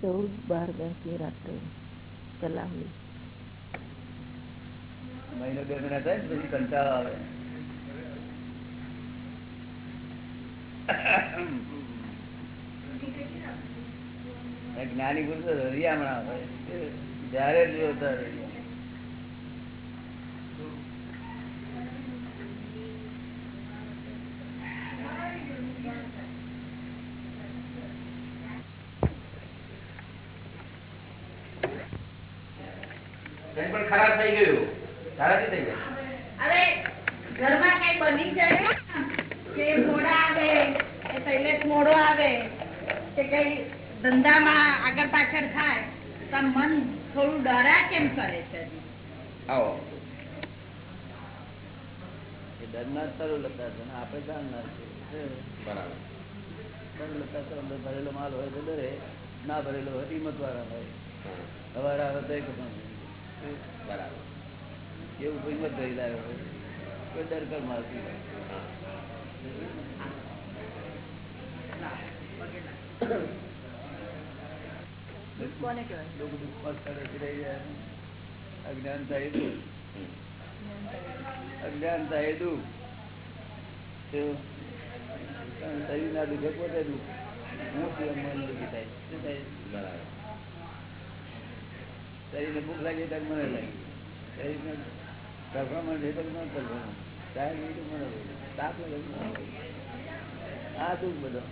ચૌદ બાર દસની રાત્રે ચલાવવી મહિનો બે મહિના થાય પછી કંટાળો આવે જ્ઞાની પુરુષ હરિયામણા હોય જયારે જોયો ત્યારે કંઈ પણ ખરાબ થઈ ગયું તારાથી થઈ ગયું અરે ઘરમાં કઈ બની જાય કે મોડા આવે કે શૈલેષ મોડો આવે કે કઈ ધંધામાં આગળ પાછળ થાય તો આમ મન થોડું ડરા કેમ કરે છે આવો એ ડરનાર તરુલતા છે ને આપણે જાણનાર છે બરાબર તરુલતા તો અંદર ભરેલો માલ હોય તો ડરે ના ભરેલો હોય હિંમત વાળા હોય. સવારે આવે તો એક બરાબર. એવું હિંમત ધરી લાવ્યો હોય. કોઈ ડર કર મારતી અજ્ઞાનતા એ દુઃખ. અજ્ઞાનતા એ દુઃખ. શરીરના દુઃખે પોતે દુઃખ. શરીરને ભૂખ લાગી તક મને લાગી શરીરને તરફામણ છે તો મને તરફામણ ચાય મને તાપ લાગે તો મને લાગે. આ દુઃખ બધો.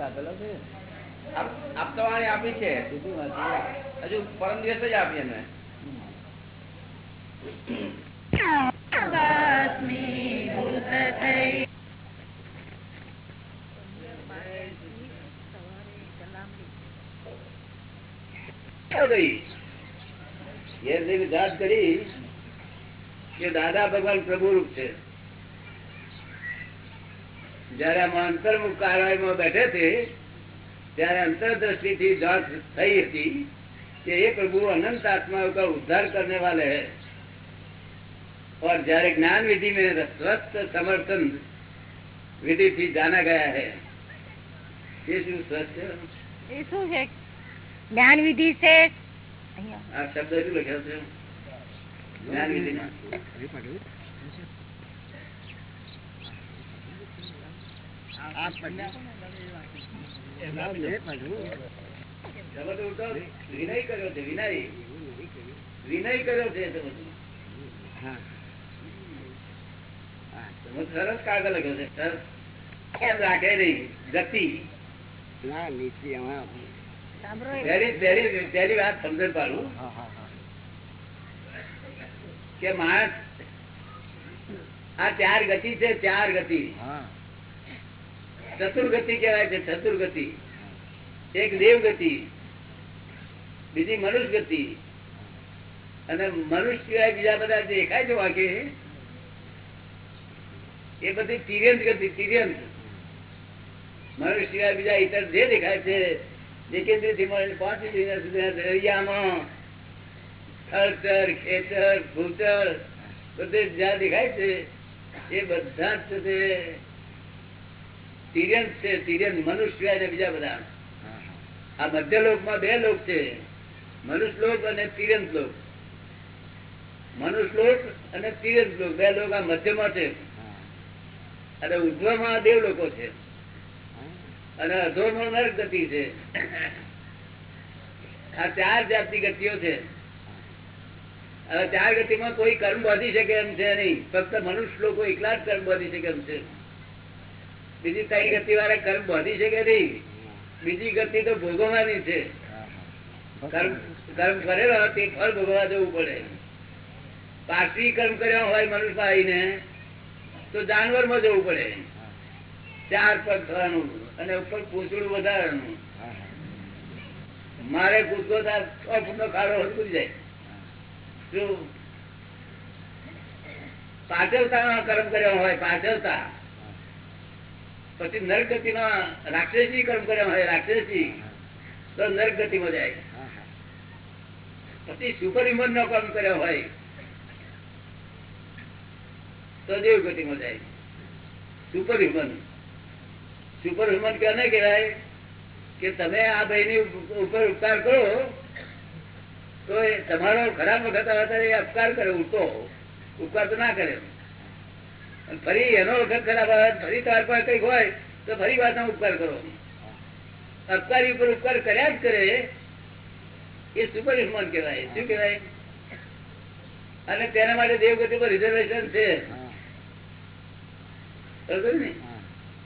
આપેલા છે આપ- આપ છે. હજુ પરમ દિવસ જ આપી જાત કરી કે દાદા ભગવાન પ્રભુ રૂપ છે. જયારે આમ અંતર્મુખ કાર્યમાં બેઠે છે ત્યારે अंतरदृष्टि થી જાત થઈ હતી कि ये प्रभु अनंत आत्माओं का उद्धार करने वाले हैं और जયારે જ્ઞાન વિધિ में स्वस्थ समर्थन विधि थी जाना गया है ये શું સ્વસ્થ? ये શું है ज्ञान विधि से આ શબ્દ શું લખ્યો છે? જ્ઞાન વિધિ આપ પંડ્યા વિનય કર્યો છે વિનય વિનય કર્યો છે કે માણસ આ ચાર ગતિ છે ચાર ગતિ ચતુર્ગતિ કહેવાય છે, ચતુર્ગતિ. એક દેવગતિ, બીજી મનુષ્ય ગતિ અને મનુષ્ય સિવાય બીજા બધા દેખાય છે વાકે એ બધી તિર્યંત ગતિ, તિર્યંત. મનુષ્ય સિવાય બીજા ઇતર જે દેખાય છે જેકેન્દ્રથી મળીને પાંચ ઇન્દ્રિયો સુધી દરિયામાં સ્થળચર ખેતર ભૂચર બધે જ્યાં દેખાય છે, એ બધા જ છે છે તિર્યંત મનુષ્ય અને બીજા બધા. આ મધ્ય લોકમાં બે લોક છે. મનુષ્ય લોક અને તિર્યંત લોક. મનુષ્ય લોક અને તિર્યંત લોક. બે લોક આ મધ્યમાં છે. અને ઉધ્વમાં દેવ લોકો છે. અને અધોમાં નર્ક ગતિ છે. આ ચાર જાતની ગતિઓ છે. હવે ચાર ગતિમાં કોઈ કર્મ બાંધી શકે એમ છે નહીં. ફક્ત મનુષ્ય લોકો એકલા જ કર્મ બાંધી શકે એમ છે. બીજી ત્રણ ગતિ વાળા કર્મ બોધી છે કે નહીં. બીજી ગતિ તો ભોગવવાની છે. કર્મ કરેલો તે ફળ ભોગવવા જવું પડે. પાર્થિવ કર્મ કર્યો હોય મનુષ્ય ને તો જાનવરમાં જવું પડે. ચાર પગ થવાનું અને ઉપર પૂછડું વધારવાનું. મારે કૂદકો છ ફૂટ નો ખાડો કૂદી જાય. શું? પાછળતા કર્મ કર્યો હોય, પાછળતા. પછી નરગતિ માં રાક્ષસી કર્મ કર્યા હોય, રાક્ષસી. તો નરગતિ માં જાય. પછી સુપર હ્યુમન નો કર્મ કર્યો હોય, તો દેવ ગતિમાં જાય. સુપર હ્યુમન સુપર હ્યુમન કોને કહેવાય? કે તમે આ ભાઈની ઉપર ઉપકાર કરો, તો તમારો ખરાબ વખત અપકાર કરે ઉઠતો ઉપકાર તો ના કરે. ફરી એનો વખત ખરાબ આવે ફરી તાર પર કંઈક હોય તો ફરી પાછા ઉપકાર કરો. અપકારી ઉપર ઉપકાર કર્યા જ કરે. એ સુપર હ્યુમન કહેવાય. શું કહેવાય? અને તેના માટે દેવગતિ પર રિઝર્વેશન છે.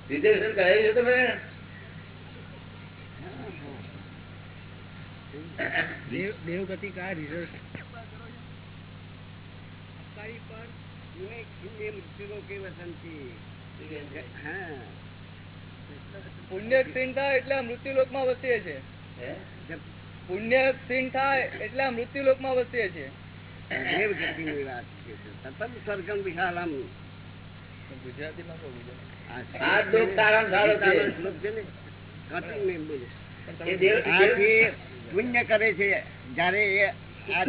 રિઝર્વેશન કરાવ્યું છે તમે? દેવગતિ કા રિઝલ્ટ પુણ્ય થાય એટલે મૃત્યુલોકમાં વસીએ છે. પુણ્ય થાય એટલે મૃત્યુલોકમાં વસીએ છે. ગુજરાતી માં કહું આ શ્લોક સારામાં છે એ દેવ આથી પુણ્ય કરે છે. જયારે એ આ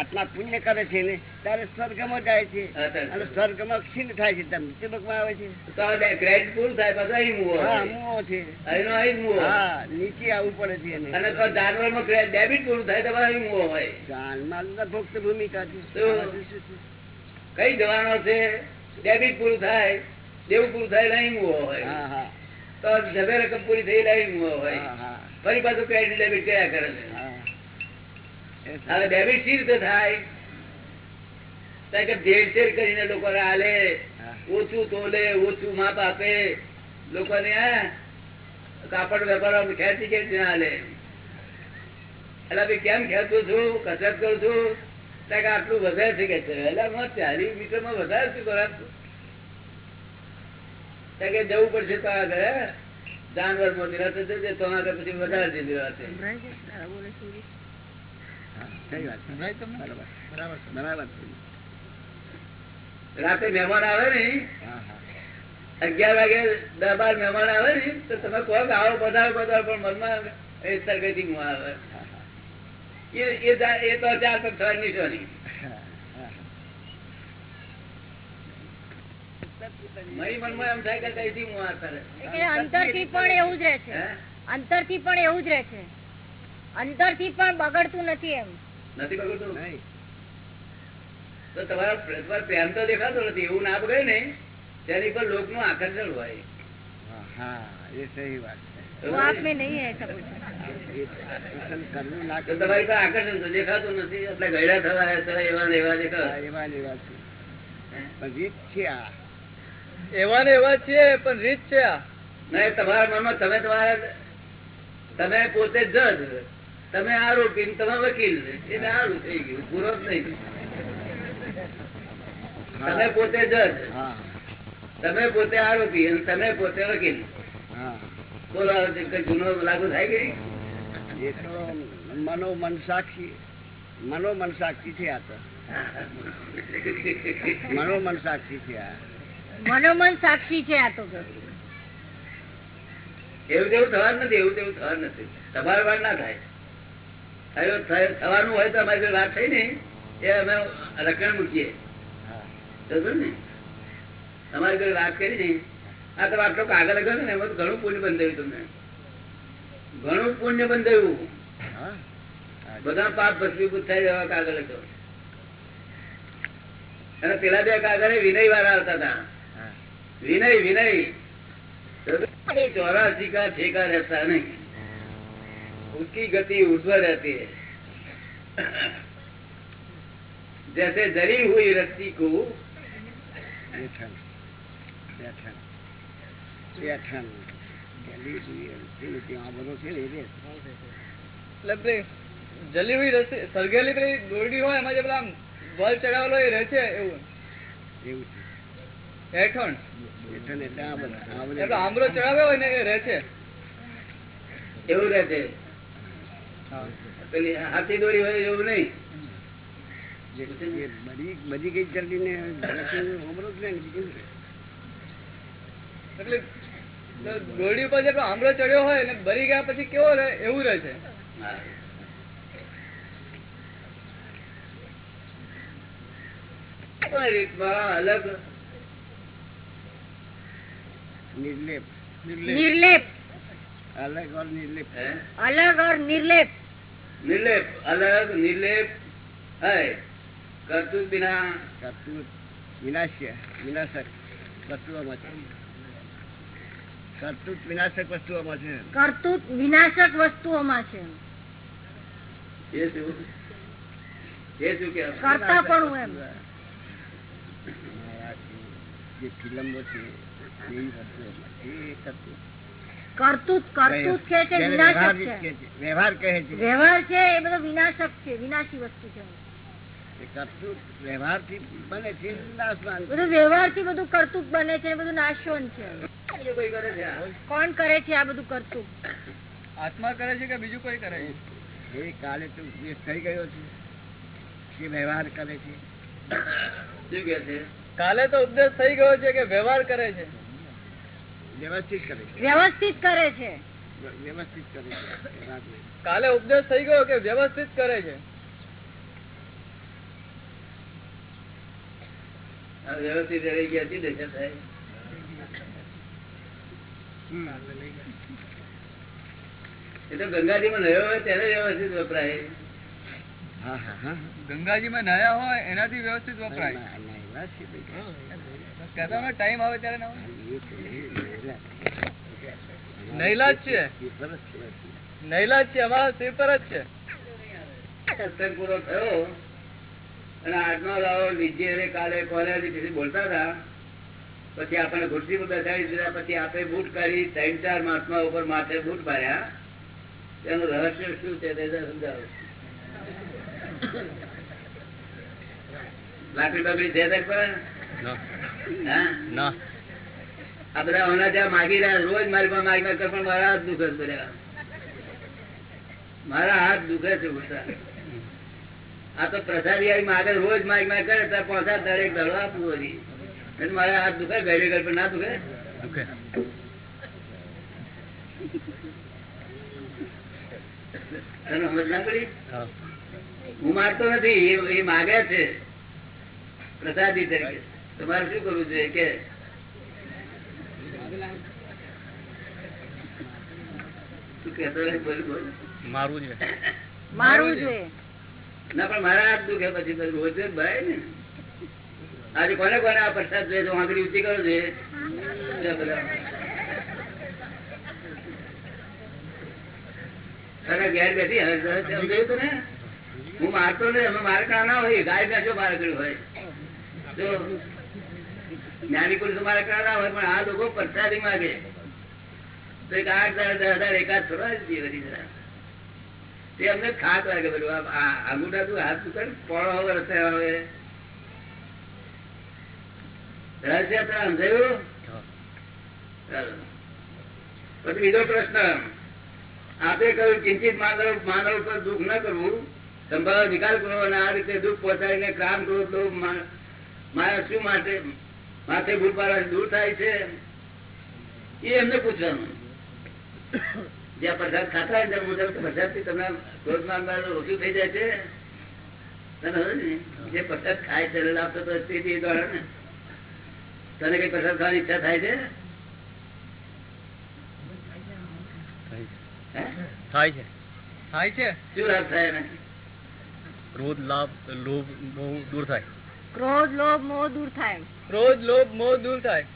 આત્મા પુણ્ય કરે છે ને ત્યારે સ્વર્ગમાં જાય છે. અને સ્વર્ગમાં ક્ષીણ થાય છે ત્યારે મૃત્યુલોકમાં આવે છે. તો ક્રેડિટ થાય પછી અહીં મૂવો હા હોય. છે. અહીંનો અહીં મૂવો હા નીચે આવવું પડે છે એને. અને તો જાનવરમાં ડેબિટ પૂરું થાય તો અહીં મૂવો હોય. જાનમાં તો ભક્ત ભૂમિકા છે કઈ જવાનો છે? ડેબિટ પૂરું થાય દેવું પૂરું થાય અહીં મૂવો હોય. હા હા. તો જબે રકમ પૂરી થઈ મૂવો હોય. ફરી પાછું ક્રેડિટ ડેબિટ કર્યા કરે છે. હવે ડેબિટ સી રીતે થાય? કે ભેળસેળ કરીને લોકો હાલે ઓછું તોલે ઓછું માપ આપે. લોકોને આ કાપડ વેપાર ખેંચી ખેંચી ના હાલે એટલે ભાઈ કેમ ખેંચું છું? કસરત કરું છું? કે આટલું વધારે છે કે છે એટલે હું ચાલીસ મીટરમાં વધારે છું ત્યાં કે જવું પડશે તો આગળ જાનવર મોટી રાતે જજે તો આગળ પછી વધારે દીધી રાતે. સહી વાત છે. બરાબર. બરાબર છે. રાતે મહેમાન આવે ને અગિયાર વાગે દસ બાર મહેમાન આવે ને તો તમે કહો કે આવો પધારો પધારો પણ મનમાં એ સરગતી આવે. એ તો ચાર પગ થવા અંતરથી પણ એવું જ રહે છે? અંતરથી પણ એવું જ રહે છે. અંદરથી પણ બગડતું નથી એમ. નથી બગડતું? તો તમારા પ્રેમ તો દેખાતો નથી એવું ના બગડે ને તેની પર લોકનું આકર્ષણ હોય રીત છે એવા ને એવા છે પણ રીત છે આ. નહીં તમારા મનમાં તમે તમારા તમે પોતે જજ તમે આરોપી તમે વકીલ એટલે સારું થઈ ગયું. પૂરો જ નહીં તમે પોતે જજ. તમે પોતે આરોપી અને તમે પોતે વકીલ. બોલો હવે લાગુ થાય કે એ તો મનોમન સાક્ષી મનોમન સાક્ષી છે આ તો. મનોમન સાક્ષી છે આ મનોમન સાક્ષી છે આ તો એવું તેવું થવાનું નથી એવું તેવું થવાનું નથી. તમારે વાર ના થાય. થવાનું હોય તો અમારી કોઈ વાત થઈ ને એ અમે રક્ષણ મૂકીએ. ને? તમારી કોઈ વાત કરી ને આ તમે આટલો કાગળ ગયો ને એમાં ઘણું પુણ્ય બંધાયું તમને. ઘણું પુણ્ય બંધાયું. બધા પાપ ભસ્મીભૂત થાય એવા કાગળ લખ્યો. અને પેલા બે કાગળ વિનય વાળા આવતા હતા. વિનય વિનય. ચોરાસી કા ઠેકા રહેતા નહીં. उसकी गति ऊर्ध्व रहती है जैसे जरी हुई रस्सी को બેઠણ બેઠણ બેઠણ ગલી જોઈએ પેલું ત્યાં બધું છે ને એ રે. એટલે પેલી જલી હુઈ રસી સરગેલી પેલી દોરડી હોય એમાં જે પેલા આમ વલ ચડાવેલો એ રહે છે એવું એવું છે હેઠણ બેઠણ એટલે આ બધા આ એટલે બધા આંબરો ચડાવ્યો હોય ને એ રહે છે એવું રહે છે પેલી હાથી દોરી હોય એવું નહીં. બધી કઈ ચડી ને એટલે દોરડી ઉપર જેટલો આમળો ચડ્યો હોય ને બરી ગયા પછી કેવો રહે એવું રહે છે. અલગ. નિર્લેપ. નિર્લેપ. અલગ ઓર નિર્લેપ. અલગ ઓર નિર્લેપ. નિર્લેપ અલગ નિર્લેપ કરતું બિના કરતું વિનાશ્ય વિનાશક વસ્તુઓમાં છે. કરતૂત વિનાશક વસ્તુઓમાં કરતૂત વિનાશક વસ્તુઓમાં એ શું? એ શું કરતા પણ એમ. જે ફિલ્મો છે એ વસ્તુઓમાં એ કરતું કરતૂત કરતૂત છે જેને વિનાશક છે. વ્યવહાર કહે છે. વ્યવહાર છે એ બધો વિનાશક છે વિનાશી વસ્તુ છે. એ કર્તૃત્વ વ્યવહારથી બને છે નાશવાન બધું વ્યવહારથી બધું કરતૂત બને છે બધું નાશવન છે. બીજું કોઈ કરે છે? આ? કોણ કરે છે આ બધું કરતું આત્મા કરે છે કે બીજું કોઈ કરે છે? એ કાલે તો ઉપદેશ થઈ ગયો છે કે વ્યવહાર કરે છે. કાલે તો ઉપદેશ થઈ ગયો છે કે વ્યવહાર કરે છે. વ્યવસ્થિત કરે છે. વ્યવસ્થિત કરે છે. વ્યવસ્થિત કરે છે. કાલે ઉપદેશ થઈ ગયો કે વ્યવસ્થિત કરે છે? આ વ્યવસ્થિત રહી ગયા હતી થાય એ તો ગંગાજીમાં નયો હોય ત્યારે વ્યવસ્થિત વપરાય. હા હા હા. ગંગાજીમાં નયા હોય એનાથી વ્યવસ્થિત વપરાય. ટાઈમ આવે ત્યારે ના હોય. એ તો એ નહેલા. નહેલા જ છે જ અમારા શિવ પર જ છે સત્સંગ પૂરો થયો અને આજનો લાવો નીચે કાલે કોલેજ બોલતા હતા પછી આપણે ખુરશી પર બેસાડી દીધા પછી આપણે બૂટ કાઢી ત્રણ ચાર મહાત્મા ઉપર માથે બૂટ માર્યા તેનું રહસ્ય શું છે તે સમજાવો લાકડી બાકડી છે? હા? આ બધા જ્યાં માગી રહ્યા રોજ મારી પાસે માગી માગી પણ મારા હાથ દુખે છે મારા હાથ દુખે છે. આ તો પ્રસાદી આવી માગે રોજ માગ માગ કરે ત્યારે પોસા દરેક દળો આપવું હતી એટલે મારા હાથ દુખે ગળે પણ ના દુખે? હું. મારતો નથી એ- એ માગે છે. પ્રસાદી તરીકે. તમારે શું કરવું જોઈએ કે મારવું છે મારવું જોઈએ ના પણ મારા હાથ દુખે પછી રોજ રોજ ભરાય ને. આજે કોને કોને આ પ્રસાદ જોઈએ તો આંગળી ઊંચી કરો જોઈએ લે બધા. તારા ઘેર બેઠી હવે તો સમજાયું હું મારતો નહીં અમે મારે કાં ના હોય ગાય બેસો મારે કર્યું હોય. જો જ્ઞાની પુરુષો મારે કાં હોય, પણ આ લોકો પ્રસાદી માગે. તો એક આઠ દસ હજાર એકાદ થોડા જ દે વળી જરા. તે અમને ખાત લાગે બધું આંગુઠા તું હાથ તું કરે પોળો હવે રસ્તે હવે રહસ્ય સમજાયું? પછી બીજો પ્રશ્ન. આપે કહ્યું ચિંતિત માનવ માનવ પર દુઃખ ન કરવું. સંભાવ નિકાલ કરવો અને આ રીતે દુઃખ પહોંચાડીને કામ કરો તો મારા શું માટે માથે ભૂલ પાડવાથી દૂર થાય છે એ એમને પૂછવાનું. જ્યાં પ્રસાદ ખાતા હોય મુજબ પ્રસાદથી તમને ક્રોધ માન બાન ઓછું થઈ જાય છે. તને જે પ્રસાદ ખાય છે લાભતો તો એ દ્વારા ને. તને કઈ પ્રસાદ ખાવાની ઈચ્છા થાય છે? થાય છે. થાય છે. શું લાભ થાય રોજ લાભ લોભ બહુ દૂર થાય. ક્રોધ લોભ મોહ દૂર થાય ક્રોધ લોભ મોહ દૂર થાય.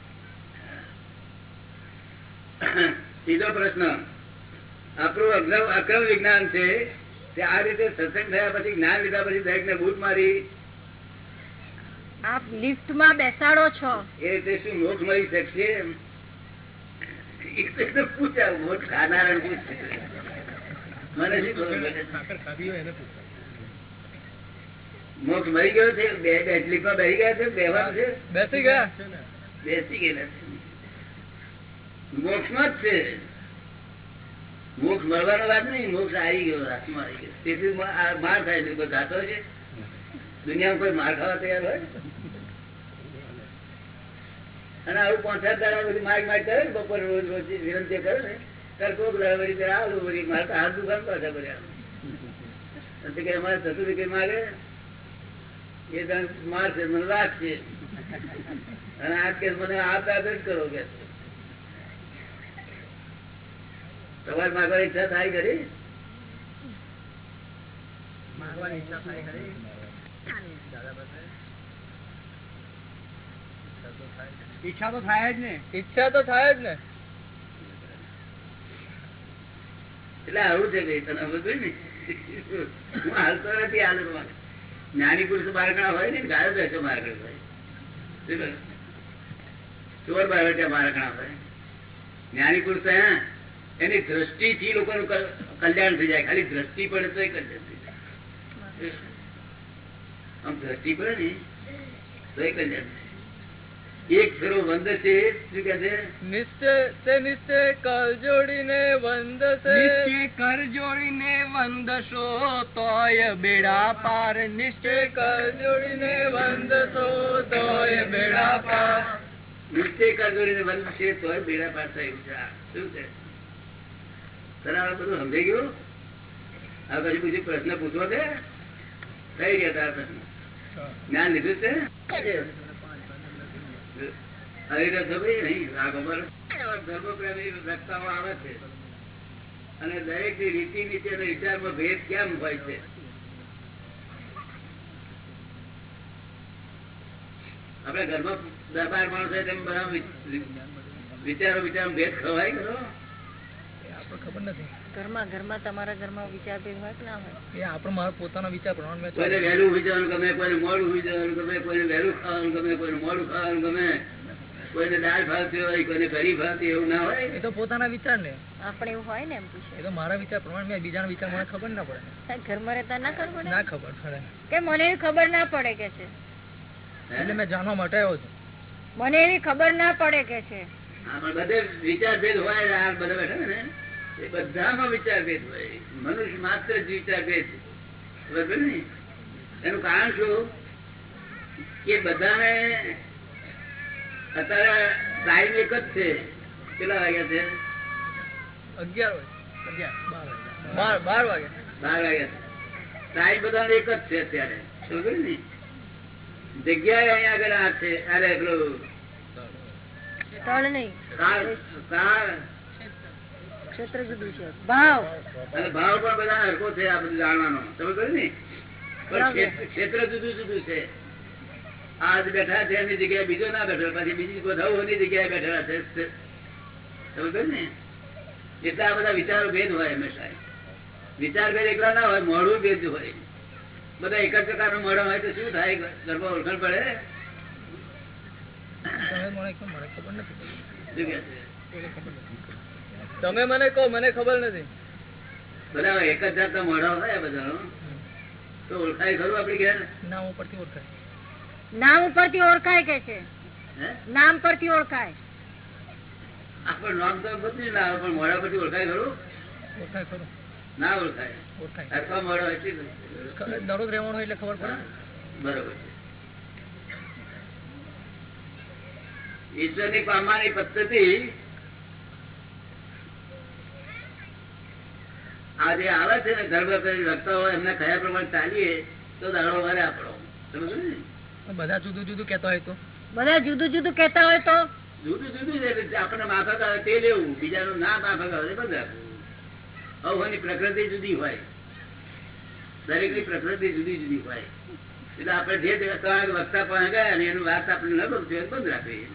ત્રીજો પ્રશ્ન. આપણું અક્રમ વિજ્ઞાન છે તે આ રીતે સત્સંગ થયા પછી જ્ઞાન લીધા પછી દરેક ને બૂટ મારી. આપ લિફ્ટમાં બેસાડો છો. એ રીતે શું મોખ મળી શકશે પૂછ્યા મોટ ખાનારાને પૂછ. મને શું? મોક્ષ મરી ગયો છે બે બે સ્લીપમાં બેસી ગયા છે બેવાનું છે? બેસી ગયા? બેસી ગયેલા છે. મોક્ષમાં જ છે. મોક્ષ મળવાનો વાત નહીં મોક્ષ આવી ગયો હાથમાં આવી ગયો. તેથી માર થાય છે કોઈ છે. દુનિયામાં કોઈ માર ખાવા તૈયાર હોય? અને આવું પાંચ તારા બધી માર માર કરે ને બપોરે રોજ રોજ વિનંતી કરે ને ત્યારે કોક વળી ત્યારે આવું વળી મારે હાથ દુકાન પાછા ભર્યા અમારે થતું કઈ માગે? એ તને મારશે મને રાખશે અને આ કે મને આ કરો કે. તમારે માગવાની ઈચ્છા થાય કરી ઈચ્છા તો થાય જ ને. ઈચ્છા તો થાય જ ને. એટલે આવું છે ભાઈ તને બધું ને? હું હાલતો નથી હાલમાં જ્ઞાની પુરુષ બારકણા હોય ને, ગાયો બેસો બારકણ હોય. ચોર બારવટિયા બારકણા હોય. જ્ઞાની પુરુષ એની દ્રષ્ટિથી લોકોનું કલ- કલ્યાણ થઈ જાય. ખાલી દ્રષ્ટિ પડે તો કલ્યાણ થઈ જાય. આમ દ્રષ્ટિ પડે ને તો કલ્યાણ. એક ફેરો વંદ છે શું કે છે? નિશ્ચય તે નિશ્ચય કર જોડીને વંદશે. નિશ્ચય કર જોડીને વંદશો તોય બેડા પાર. નિશ્ચય કર જોડીને વંદશો તોય બેડા પાર. નિશ્ચય કરજોડીને વંદ છે તોય બેડા પાર થયું છે. શું છે? તને બધું સમજાઈ ગયું? આ પછી પછી પ્રશ્ન પૂછવો છે? થઈ ગયા તારા પ્રશ્ન. જ્ઞાન લીધું છે? આવી છો. અને દરેકની રીતિ નીતિ અને વિચારમાં ભેદ કેમ હોય છે? આપડે ઘરમાં દસ બાર માણસ તેમ બધા વિચારો વિચાર ભેદ ખવાય ખરો? આપણે ખબર નથી. ઘરમાં ઘરમાં તમારા ઘરમાં વિચાર ભેદ હોય કે ના હોય? એ આપણે મારા પોતાના વિચાર પ્રમાણ મેં કોઈને. વહેલું ઊભી ગમે કોઈને મોડું ગમે કોઈને વહેલું ખાવાનું ગમે કોઈને મોડું ખાવાનું ગમે. કોઈને દાળ ભાવતી હોય કોઈને કઢી ભાવતી એવું ના હોય? એ તો પોતાના વિચાર ને આપણે એવું હોય ને એમ પૂછે. એ તો મારા વિચાર પ્રમાણે મેં બીજાના વિચાર મને ખબર ના પડે. ઘરમાં રહેતા ના ખબર પડે? ના ખબર પડે. કે મને એવી ખબર ના પડે કે છે? એટલે મેં જાણવા માટે આવ્યો છું. મને એવી ખબર ના પડે કે છે? આપણે બધે વિચાર ભેદ હોય આ બધા બેઠા ને એ બધામાં વિચાર ભેદ હોય. મનુષ્ય માત્ર જ વિચાર ભેદ બરાબર ને? એનું કારણ શું? કે બધાને અત્યારે ટાઈમ એક જ છે. કેટલા વાગ્યા છે? અગિયાર વાગે બાર બાર બાર વાગ્યા. ટાઈમ બધાને એક જ છે અત્યારે. ને? જગ્યાએ અહીંયા આગળ આ છે. અરે પેલું સ્થળ નહીં. કાળ કાળ ક્ષેત્ર જુદું છે. ભાવ. પણ બધા હરકો છે આ બધું જાણવાનો. તમે કહ્યું ને? પણ ક્ષેત્ર જુદું જુદું છે. આજ બેઠા છે એની જગ્યાએ બીજો ના બેઠો પછી બીજી બધાઓની જગ્યાએ બેઠેલા છે સમજ ને? એટલે આ બધા વિચારો ભેદ હોય હંમેશા. વિચાર ભેદ એકલા ના હોય મોડું ભેદ હોય. બધા એક જ પ્રકારનું મોડું હોય તો શું થાય? ગરબા ઓળખણ પડે? તમે મને કહો મને ખબર નથી. શું તમે મને કહો મને ખબર નથી. બધા એક જ જાતના મોડા હોય બધા તો ઓળખાય ખરું આપડી ઘેર? ના ઉપરથી ઓળખાય. નામ ઉપરથી ઓળખાય કે છે? હે? નામ પરથી ઓળખાય. આપણ નામ તો બધું ના આવે પણ મોઢા પરથી ઓળખાય ખરું? ઓળખાય ખરું. ના ઓળખાય. ઓળખાય. અથવા મોઢા હોય દરરોજ રહેવાનું એટલે ખબર પડે. બરોબર ઈશ્વરની પામવાની પદ્ધતિ આ જે આવે છે ને લખતા હોય એમને કયા પ્રમાણે ચાલીએ તો દાડો વરે આપણો. સમજો ને? બધા જુદું જુદું કહેતા હોય તો? બધા જુદું જુદું કેતા હોય તો? જુદું જુદું છે એટલે માફક આવે તે લેવું બીજાનું ના માફક આવે બધા રાખવું. પ્રકૃતિ જુદી હોય. દરેકની પ્રકૃતિ જુદી જુદી હોય. એટલે આપણે જે ત્રણ વક્તા પણ ગયા ને એનું વાત આપણે ન ગમતું બંધ રાખવી.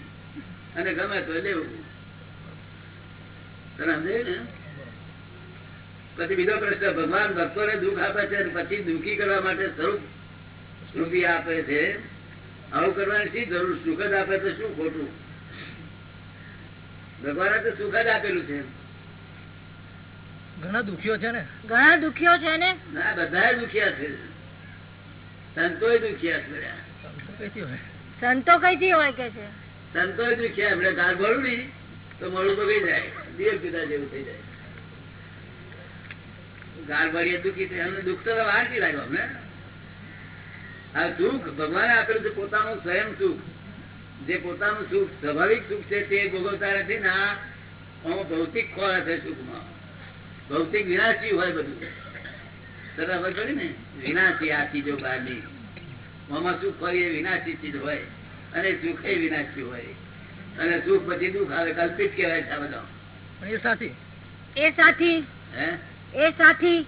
અને ગમે તો લેવું. તને સમજાયું ને? પછી બીજો પ્રશ્ન ભગવાન ભક્તોને દુઃખ આપે છે અને પછી દુઃખી કરવા માટે સ્વરૂપ રૂપી આપે છે. આવું કરવાની શી જરૂર? સુખ જ આપે તો શું ખોટું? ભગવાને તો સુખ જ આપેલું છે. ઘણા દુખીઓ છે ને? ઘણા દુખીઓ છે ને? ના બધા દુખિયા છે. સંતોય દુખિયા છે સંતો કઈ થી હોય કે છે? સંતોય દુખિયા આપણે ગાળ ભરું નહીં તો મળું તો કઈ જાય. દિયર પિતા જેવું થઈ જાય. ગાળ ભરીએ દુખી થાય. અમને દુઃખ તો વારથી લાગ્યો અમને. આ સુખ ભગવાને આપેલું છે પોતાનું સ્વયં સુખ. જે પોતાનું સુખ સ્વાભાવિક સુખ છે તે ભોગવતા નથી ને આ ભૌતિક ખોળ છે સુખમાં. ભૌતિક વિનાશી હોય બધું. તને ખબર પડી ને? વિનાશી આ ચીજો બહારની. આમાં સુખ હોય એ વિનાશી ચીજ હોય. અને સુખ એ વિનાશી હોય. અને સુખ પછી દુઃખ આવે કલ્પિત કહેવાય છે બધા. એ સાચી. એ સાથી હે? એ સાથી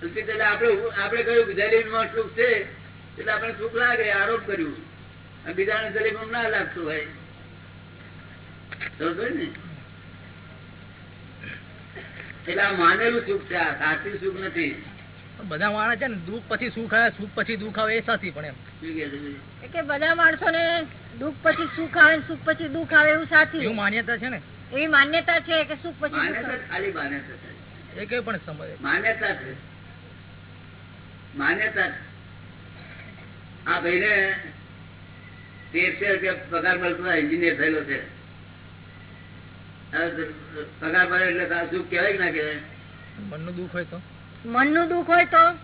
કલ્પિત એટલે આપણે આપણે કહ્યું જલીનમાં સુખ છે? એટલે આપણે સુખ લાગે આરોપ કર્યું. અને બીજાને જલેબીમાં ના લાગતું હોય. ને? એટલે આ માનેલું સુખ છે આ સાચું સુખ નથી. બધા માણસ છે ને દુઃખ પછી સુખ આવે સુખ પછી દુઃખ આવે એ સાચી પણ એમ. શું કહે છે? ભાઈ? કે બધા માણસો ને દુઃખ પછી સુખ આવે સુખ પછી દુઃખ આવે એવું એવું માન્યતા છે ને? એવી માન્યતા છે કે સુખ પછી માન્યતા ખાલી માન્યતા છે. એ કઈ પણ સમજ. માન્યતા છે. માન્યતા છે. ભાઈ ને તેરસો રૂપિયા પગાર મળતો એન્જિનિયર થયેલો છે. પગાર મળે એટલે સુખ કહેવાય કે ના કેવાય મનનું દુઃખ હોય તો? મનનું દુઃખ હોય તો?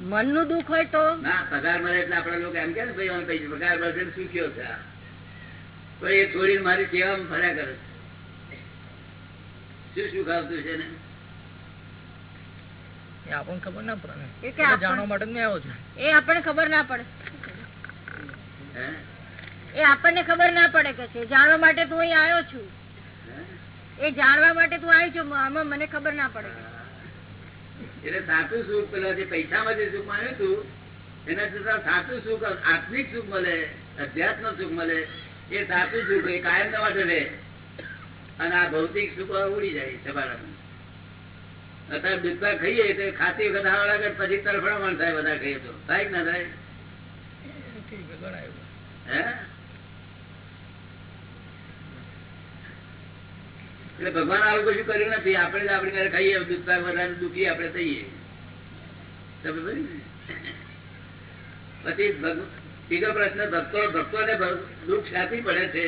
મનનું દુઃખ હોય તો? ના પગાર મળે એટલે આપડા લોકો એમ કે ને ભાઈ એમ પૈસા પગાર મળશે શું કયો છે. આ. પણ એ છોડીને મારી સેવામાં ફર્યા કરે છે. શું ખાવતું આવતું છે ને? એ આપણને ખબર ના પડે. એ કે જાણવા માટે મેં આવ્યો છું. એ આપણને ખબર ના પડે. એ આપણને ખબર ના પડે કે છે. જાણવા માટે તું અહીં આવ્યો છું. એ જાણવા માટે તું આવી છું આમાં મને ખબર ના પડે. એટલે સાચું સુખ પેલા જે પૈસામાં જે સુખ માન્યું હતું એના કરતા સાચું સુખ આત્મિક સુખ મળે અધ્યાત્મ સુખ મળે એ સાચું સુખ એ કાયમ ના માટે રહે. અને આ ભૌતિક સુખ ઉડી જાય સવારમાં અત્યારે દૂધમાં ખાઈએ તો ખાતી વખત આવડે પછી તરફડામણ થાય બધા ખાઈએ તો. થાય ના થાય? એટલે ભગવાન આવું કશું કર્યું નથી? આપણે જ આપણી ખાઈએ દૂધ પાક વધારે દુખી આપણે થઈએ. પછી ભગવાન બીજો પ્રશ્ન, ભક્તો ભક્તો ને દુઃખ શાથી પડે છે.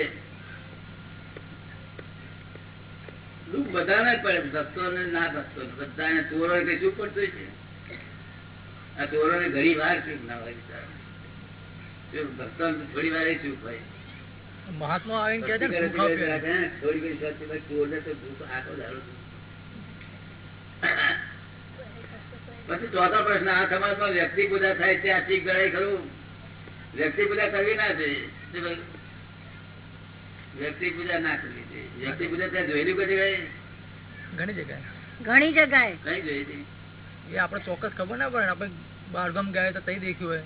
દુઃખ બધાને પડે ભક્તો ને ના ભક્તો બધાને ચોરો કઈ શું પડતું છે આ ચોરોને ઘણી વાર ચૂક ના હોય બિચારા. જો થોડી વાર ચૂક હોય. મહાત્મા આવીને ને ભક્તિ થોડી ઘણી તો આખો પછી ચોથો પ્રશ્ન આ સમાજમાં વ્યક્તિ પૂજા થાય આ ચીક ગણાય ખરું? વ્યક્તિ પૂજા કરવી ના જોઈએ? વ્યક્તિ પૂજા ના કરવી જોઈએ વ્યક્તિ પૂજા ત્યાં જોયેલી કોઈ જગ્યાએ? ઘણી જગ્યાએ. ઘણી જગ્યાએ. કઈ જોઈ હતી એ આપણે ચોક્કસ ખબર ના પડે આપણે બહારગામ ગયા તો તઈ દેખ્યું હોય.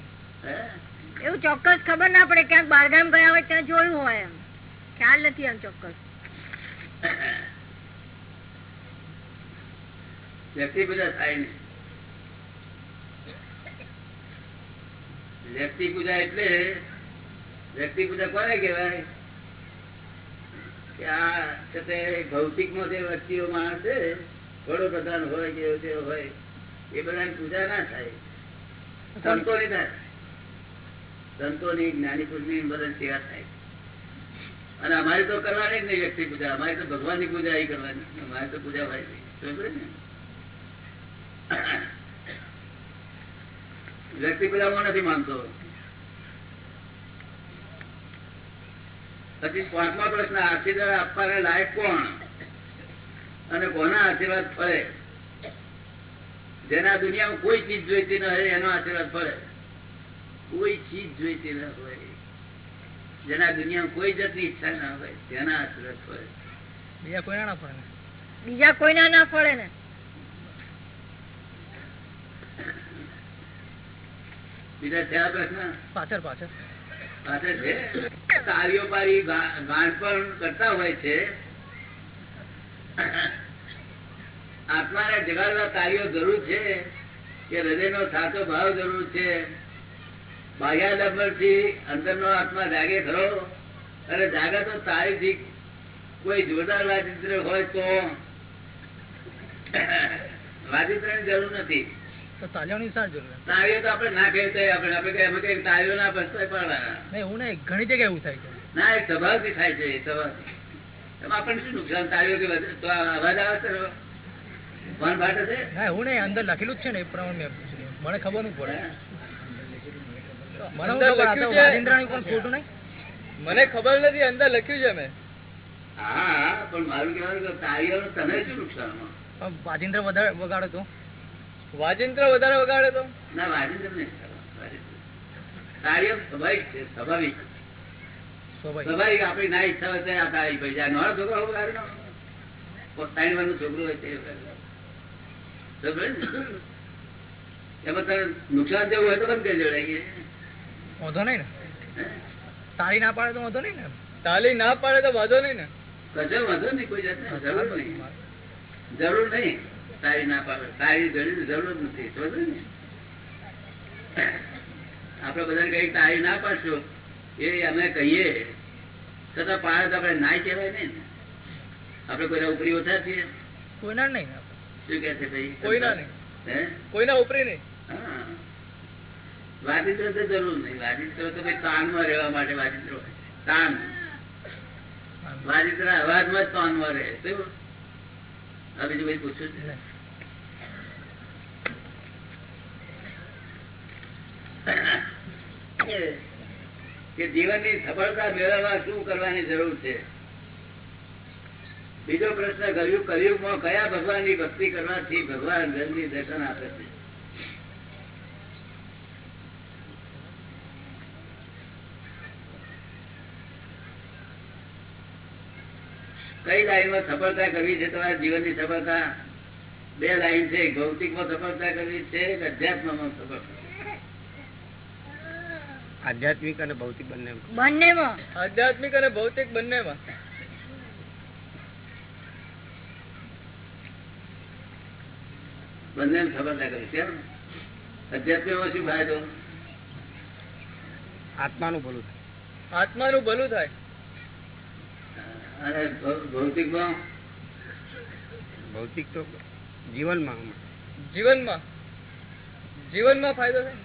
એવું ચોક્કસ ખબર ના પડે ક્યાંક બારગામ ગયા હોય ત્યાં જોયું હોય એમ. ખ્યાલ નથી એમ ચોક્કસ. વ્યક્તિ પૂજા થાય નહીં વ્યક્તિ પૂજા એટલે વ્યક્તિ પૂજા કોને કહેવાય? કે આ છે તે ભૌતિકમાં જે વ્યક્તિઓ માણસ છે, વડોપ્રધાન હોય કે હોય, એ બધાની પૂજા ના થાય. સંતોની થાય. સંતોની જ્ઞાની પુરુષની બધા સેવા થાય. અને અમારે તો કરવાની જ નહીં વ્યક્તિ પૂજા. અમારે તો ભગવાનની પૂજા એ કરવાની. અમારે તો પૂજા હોય નહીં. ને? વ્યક્તિ પૂજા માં નથી માનતો. પછી પાંચમા પ્રશ્ન આશીર્વાદ આપવાને લાયક કોણ? અને કોના આશીર્વાદ ફળે? જેના દુનિયામાં કોઈ ચીજ જોઈતી ન હોય એનો આશીર્વાદ ફળે. કોઈ ચીજ જોઈતી ન હોય જેના દુનિયામાં કોઈ જાતની ઈચ્છા ના હોય તેના આશીર્વાદ ફળે. બીજા કોઈ ના પડે બીજા કોઈના ના ફળે ને? બીજા થયા પ્રશ્ન? પાછળ પાછળ. આત્માને જગાડવા કાર્યો જરૂર છે કે હૃદયનો સાચો ભાવ જરૂર છે. બાહ્યાડંબરથી અંદરનો આત્મા જાગે ખરો. અને જાગે તો તાળીથી કોઈ જોરદાર વાજિત્ર હોય તો વાજિત્રની જરૂર નથી. તો તાલિયાની સાર જરૂર તાળીઓ તો આપણે ના કહેતા આપણે આપણે કહીએ, અમે કહીએ ના બસતા પાડવાના. નહીં એવું નહીં ઘણી જગ્યાએ એવું થાય છે. ના એ સ્વભાવથી થાય છે એ આપણને શું નુકસાન? તાળીઓ કે તો અવાજ આવે છે ભાન ફાટે છે? ના એવું નહીં અંદર લખેલું જ છે ને એ પ્રમાણે મેં મને ખબર નહીં પડે. મને ખબર પણ ખોટું નહીં? મને ખબર નથી અંદર લખ્યું છે મેં. હા પણ મારું કહેવાનું તને શું નુકસાન? વાજિંદ્ર વધારે વગાડો તો. વાજિંત્ર વધારે વગાડે તો? ના વાજિંત્ર નહીં. કાર્ય સ્વાભાવિક છે સ્વાભાવિક. સ્વાભાવિક. આપણી ના ઈચ્છા હોય છોકરો છોકરું હોય તે એમાં તારે નુકસાન જેવું હોય તો બંધ કરી દેવડાવીએ વાંધો નહીં ને. તાળી ના પાડે તો વાંધો નહીં ને. તાળી ના પાડે તો વાંધો નહીં ને. કશો વાંધો નહીં કોઈ જાતનો જરૂર નહીં. જરૂર નહીં. તારી ના પાડે. સારી ઘણી જરૂર નથી. સમજો ને? આપડે બધાને કઈ તારી ના પાડશો. એ અમે કહીએ. છતાં પાડે તો આપડે ના કહેવાય નહીં ને. આપડે કોઈના ઉપરી ઓછા છીએ. કોઈના નહીં શું કે છે ભાઈ? કોઈના નહીં. હે? કોઈના ઉપરી નહીં. વાજિત્ર તો જરૂર નહીં. વાજિત્ર તો ભાઈ તાનમાં રહેવા માટે વાજિત્ર. તાન વાજિત્ર અવાજમાં જ તાનમાં રહે. શું? આ બીજું કઈ પૂછ્યું છે? કે જીવનની સફળતા મેળવવા શું કરવાની જરૂર છે? બીજો પ્રશ્ન કર્યું કલયુગમાં કયા ભગવાનની ભક્તિ કરવાથી ભગવાન ઘરની દર્શન આપે છે? કઈ લાઈનમાં સફળતા કરવી છે? તમારા જીવનની સફળતા? બે લાઈન છે. ભૌતિકમાં સફળતા કરવી છે કે અધ્યાત્મમાં સફળતા? આધ્યાત્મિક અને ભૌતિક બંને બંનેમાં. આધ્યાત્મિક અને ભૌતિક બંનેમાં. બંને સફળતા કરવી કેમ અધ્યાત્મમાં શું ફાયદો? આત્માનું ભલું આત્માનું ભલું થાય. અને ભૌ- ભૌતિકમાં ભૌતિક તો જીવનમાં જીવનમાં? જીવનમાં ફાયદો થાય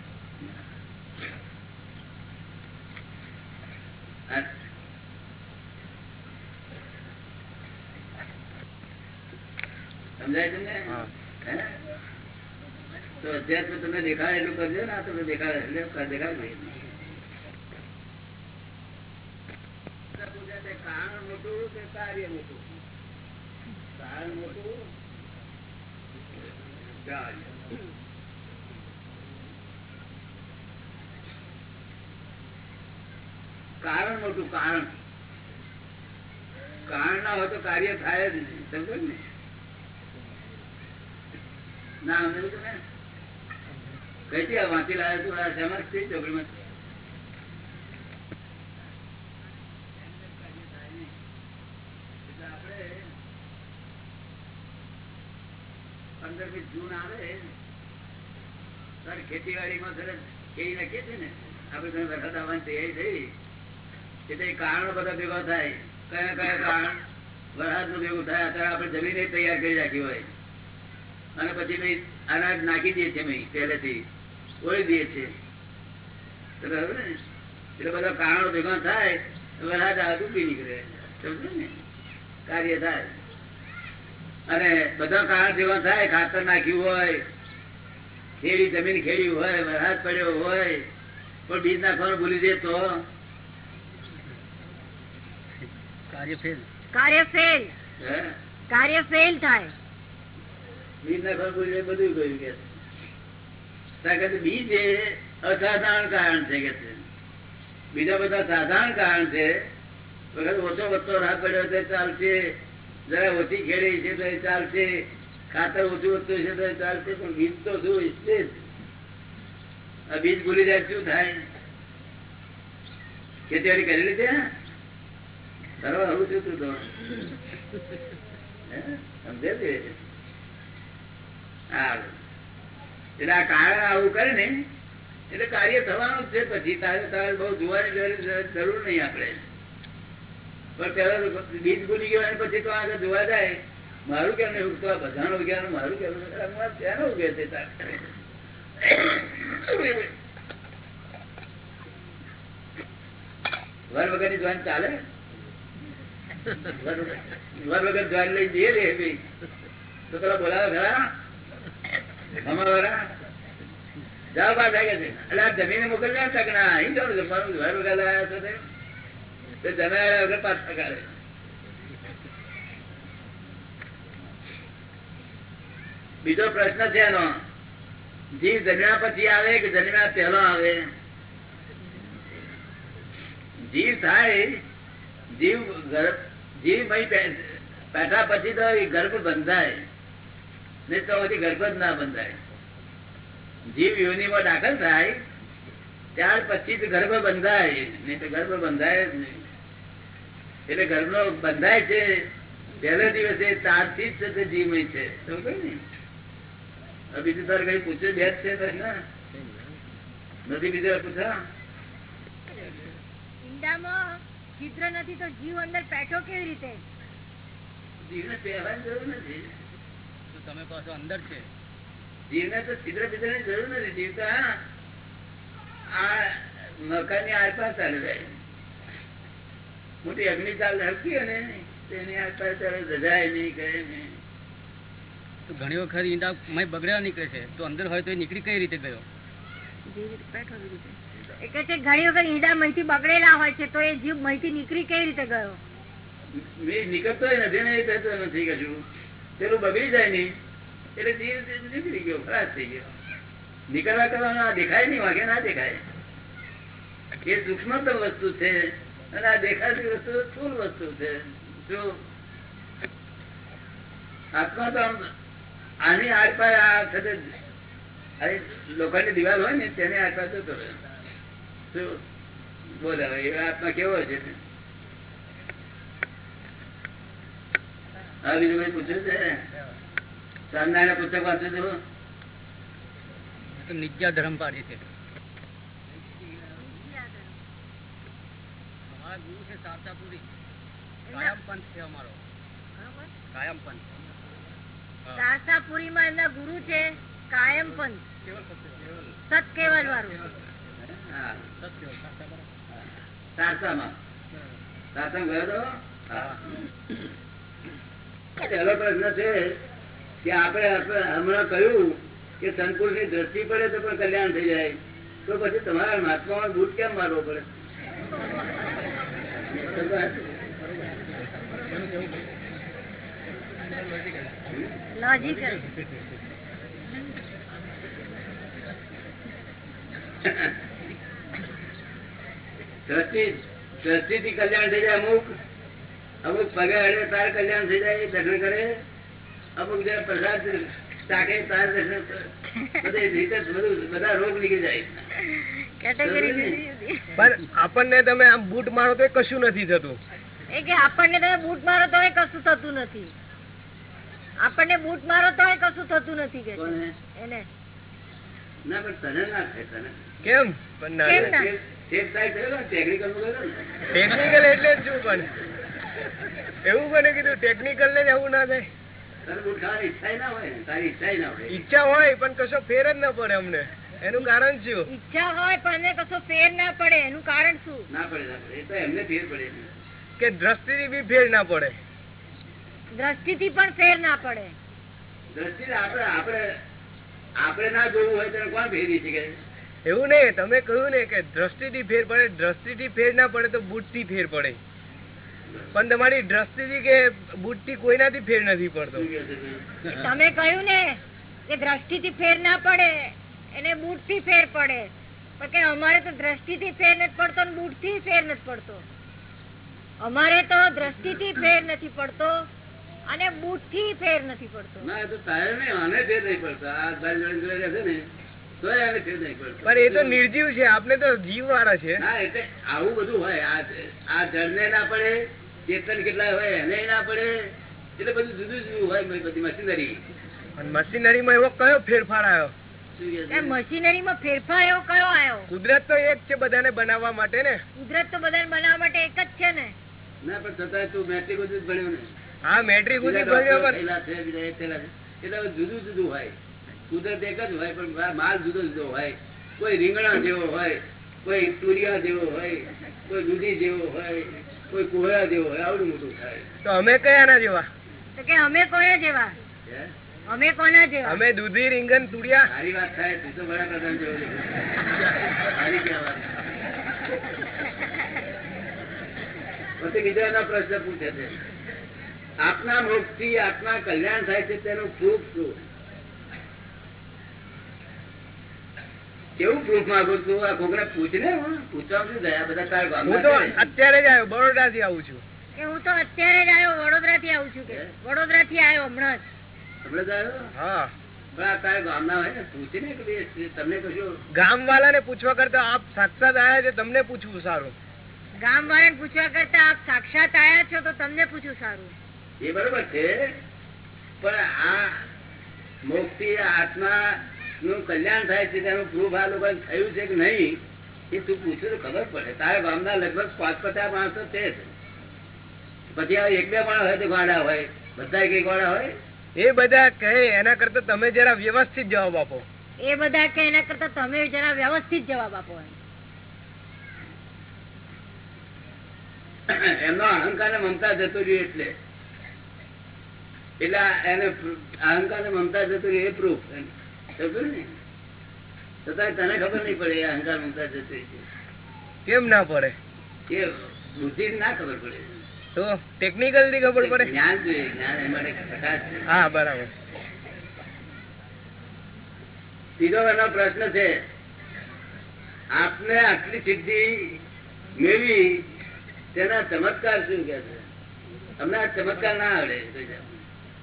આ- સમજાય તમને? તો અધ્યાત્મ તમને દેખાય એટલું કરજો ને આ તમે દેખાય એટલે દેખાડ નહીં કારણ મોટું કે કાર્ય મોટું કારણ. મોટું કાર્ય. કારણ મોટું કારણ કારણ ના હોય તો કાર્ય થાય જ નહીં. સમજો ને? ના, સમજ્યું ને કઈ ત્યાં વાંચી લાવ્યા તું? સમજ થઈ ચોકડીમાં કારણો બધા ભેગા થાય. કયા કયા કારણ? વરસાદનું ભેગું થાય, અત્યારે આપણે જમીન તૈયાર કરી રાખી હોય. અને પછી મેં અનાજ નાખી દઈએ છીએ પહેલેથી. ઓળી દઈએ છીએ. એટલે બધા કારણો ભેગા થાય, વરસાદ આ ડૂબી નીકળે. સમજો ને? કાર્ય થાય. અને બધા કારણ ભેગા થાય ખાતર નાખ્યું હોય ખેડી જમીન ખેડી હોય વરસાદ પડ્યો હોય પણ બીજ નાખવાનું ભૂલી દે તો? કાર્ય ફેલ કાર્ય ફેલ કાર્ય ફેલ થાય. બીજ નાખવાનું ભૂલી દે બધું કહ્યું કે. બીજ એ અસાધારણ કારણ છે કે બીજા બધા સાધારણ કારણ છે. વખત ઓછો વધતો રાહ પડ્યો ચાલશે. જરા ઓછી ખેડી છે તો ચાલશે. ખાતર ઓછું વધતું છે તો ચાલશે, પણ બીજ તો શું ઈચ્છે બીજ ભૂલી જાય, શું થાય? ખેતીવાડી કરી છું તું સમજે છે? હા એટલે આ કારણ આવું કરે ને, એટલે કાર્ય થવાનું જ છે, પછી તારે તારે બહુ જોવાની જરૂર નહીં આપણે. પણ પેલા બીજ ભૂલી ગયો પછી તો આગળ જોવા જાય. મારું કેમ નહીં ઉગતું? આ ઉગ્યા મારું કેમ? અરે ઉગે છે વર વગરની જોવાની ચાલે? વર વગર વર લઈ જઈએ રે ભાઈ. તો પેલા બોલાવે ખરા? અમારા જાઓ બાદ લાગે છે. એટલે આ જમીને મોકલી તક ના? અહીં જવાનું જમવાનું? ઘર વગર લાયા છો બીજો પ્રશ્ન છે એનો. જીવ જન્મ્યા પછી આવે કે જન્મ્યા પહેલો આવે? જીવ થાય, જીવ ગર્ભ જીવ બેઠા પછી તો ગર્ભ બંધાય. નહીં તો પછી ગર્ભ જ ના બંધાય. જીવ યોનિમાં દાખલ થાય, ત્યાર પછી જ ગર્ભ બંધાય. નહીં તો ગર્ભ બંધાય જ નહીં. એટલે ગર્ભ નો બંધાય છે. પહેલે દિવસે ત્યારથી જ તે જીવમય છે. સમજો ને? બીજું તારે કઈ પૂછ્યું? બે જ છે નથી બીજા પૂછા ઈંડામાં છિદ્ર નથી તો જીવ અંદર પેઠો કેવી રીતે? જીવને પહેરવાની જરૂર નથી. તમે પાછો અંદર છે. જીવને તો છિદ્ર બિદ્ર જરૂર નથી. જીવ તો આ મકાનની આરપાર ચાલુ જાય મોટી અગ્નિ ચાલ હલકી અને તેની આસપાસ રજાય નહીં કરે નહીં. ઘણી વખત ઈંડા મય બગડ્યા નીકળે છે તો અંદર હોય તો નીકળી કઈ રીતે ગયો? એ કે છે ઘણી વખત ઈંડા મહીથી બગડેલા હોય છે તો એ જીવ મહીથી નીકળી કઈ રીતે ગયો? મેં નીકળતો નથી ને કહેતો નથી કશું પેલું બગડી જાય નહીં એટલે જીવ નીકળી ગયો ખરાબ થઈ ગયો. નીકળવા કરવાનું આ દેખાય નહીં વાગે ના દેખાય. એ સૂક્ષ્મતમ વસ્તુ છે. અને આ દેખાતી વસ્તુ સ્થૂળ વસ્તુ છે. જો આત્મા તો આની આરપાર આ વખતે લોખંડની દિવાલ હોય ને તેની આરપાર જતો રહે. શું? બોલે હવે કેવો છે? કઈ પૂછ્યું છે? સ્વામિનારાયણ પુસ્તક હતું તો ધર્મ છે. અમારા ગુરુ છે સારસાપુરી કાયમ પંથ છે અમારો. કાયમ પંથ. હા. સારસાપુરીમાં એમના ગુરુ છે કાયમ પંથ. સત કેવલ વાળું ગયો તો? પહેલો પ્રશ્ન છે કે આપણે આપણે હમણાં કહ્યું કે સંકુલની દ્રષ્ટિ પડે તો પણ કલ્યાણ થઈ જાય. તો પછી તમારા મહાત્મા બૂટ કેમ મારવો પડે? લોજિકલ દ્રષ્ટિ કલ્યાણ થઈ જાય અમુક. અમુક પગે અડે, તાર કલ્યાણ થઈ જાય દર્શન કરે. અમુક જયારે પ્રસાદ ચાકે તાર દર્શન બધે રીતે બધું, બધા રોગ નીકળી જાય. પણ આપણને તમે આમ બૂટ મારો તો કશું નથી થતું. એ કે આપણને તમે બૂટ મારો તો કશું થતું નથી. આપણને બૂટ મારો તો કશું થતું નથી કે એને. ના પણ તને ના થાય કેમ? પણ ના કેમ ના? ટેપ થાય થયો ને. ટેકનિકલ એટલે જ શું પણ? એવું કોને કીધું? ટેકનિકલ ને જ એવું ના થાય. તને બૂટ ખાવાની ઈચ્છા હોય ને તારી ઈચ્છા ના હોય. ઈચ્છા હોય પણ કશો ફેર જ ના પડે અમને. એનું કારણ શું? ઈચ્છા હોય પણ કશો ફેર ના પડે. એનું કારણ શું? ના પડે એ તો એમને ફેર પડે કે દ્રષ્ટિથી બી ફેર ના પડે. દ્રષ્ટિથી પણ ફેર ના પડે. દ્રષ્ટિ આપણે આપણે આપણે ના જોવું હોય તો કોણ ફેરી શકે એવું નહીં તમે કહ્યું ને કે દ્રષ્ટિથી ફેર પડે દ્રષ્ટિથી ફેર ના પડે તો બુટથી ફેર પડે. પણ તમારી દ્રષ્ટિથી કે બુટથી કોઈનાથી ફેર નથી પડતો? તમે? કહ્યું ને કે દ્રષ્ટિ થી ફેર ના પડે. એને બુટથી ફેર પડે. કે અમારે તો દ્રષ્ટિથી ફેર નથી પડતો ને બૂટથી ફેર નથી પડતો. અમારે તો દ્રષ્ટિ થી ફેર નથી પડતો અને બુટથી ફેર નથી પડતો. ના એ તો તારે નહીં આને ફેર નહીં પડતો. આ તારી જોડે જોડે ને તોય આને ફેર નહીં પડતો. પણ એ તો નિર્જીવ છે આપણે તો જીવ વાળા છે. ના એટલે આવું બધું હોય. આ જળ ને ના પડે ચેતન કેટલા હોય એને ના પડે. એટલે બધું જુદું જુદું હોય બધી મશીનરી. અને મશીનરીમાં એવો કયો ફેરફાર આવ્યો? મશીનરીમાં ફેરફાર એવો કયો આવ્યો કુદરત તો એક છે બધાને બનાવવા માટે ને. કુદરત તો બધાને બનાવવા માટે એક જ છે ને. ના પણ છતાં તું મેટ્રિક બધું ભણ્યો ને. હા મેટ્રિક સુધી ભણ્યો પણ. એટલે જુદું જુદું હોય. કુદરત એક જ હોય પણ માલ જુદો જુદો હોય. કોઈ રીંગણા જેવો હોય કોઈ તુરિયા જેવો હોય કોઈ દૂધી જેવો હોય કોઈ કોહરા જેવો હોય આવડું મોટું થાય. તો અમે કયાના જેવા? તો કે અમે કોયા જેવા? હે? અમે કોના જેવા? અમે દૂધી રીંગણ તુડિયા સારી વાત થાય તું તો વડાપ્રધાન જેવો સારી કહેવાય. પછી બીજો એનો પ્રશ્ન પૂછે છે. આપના મોક્ષથી આપના કલ્યાણ થાય છે તેનું સુખ શું? કેવું પ્રૂફ માંગુ છું? આ કોકને પૂછ ને પૂછવા શું થાય બધા તારા હું તો અત્યારે જ આવ્યો બરોડા થી આવું છું. કે હું તો અત્યારે જ આવ્યો વડોદરા થી આવું છું કે. વડોદરા થી આવ્યો હમણાં જ. ગામના હોય ને ને ગામ પૂછવા કરતા આપ સાક્ષાત આયા છે તમને પૂછવું સારું. ગામ વાળાને પૂછવા કરતા આપ સાક્ષાત આયા છો તો તમને પૂછવું સારું. એ બરોબર છે પણ આ મુક્તિ આત્મા નું કલ્યાણ થાય છે તેનું પ્રૂફ આ લોકો થયું છે કે નહીં એ તું પૂછ્યું તો ખબર પડે. તારા ગામના લગભગ પાંચ પચાસ માણસો છે જ. પછી એક બે માણસ હોય તો ગાડા હોય બધા કઈ ગાડા હોય. એ બધા કહે એના કરતા તમે જરા વ્યવસ્થિત જવાબ આપો. એ બધા કહે એના કરતા તમે જરા વ્યવસ્થિત જવાબ આપો એમ. એમનો અહંકાર ને મમતા જતો રહ્યું એટલે. એટલે એને અહંકાર ને મમતા જતો રહ્યું એ પ્રૂફ સમજ્યું ને? છતાં તને ખબર નહીં પડે એ અહંકાર મમતા જતો કેમ ના પડે? એ બુદ્ધિ ના ખબર પડે. તો ટેકનિકલથી ખબર પડે. જ્ઞાન જોઈએ જ્ઞાન હા બરાબર. સીધો એનો પ્રશ્ન છે આપને આટલી સિદ્ધિ મેળવી તેના ચમત્કાર શું કે છે? તમને આ ચમત્કાર ના આવડે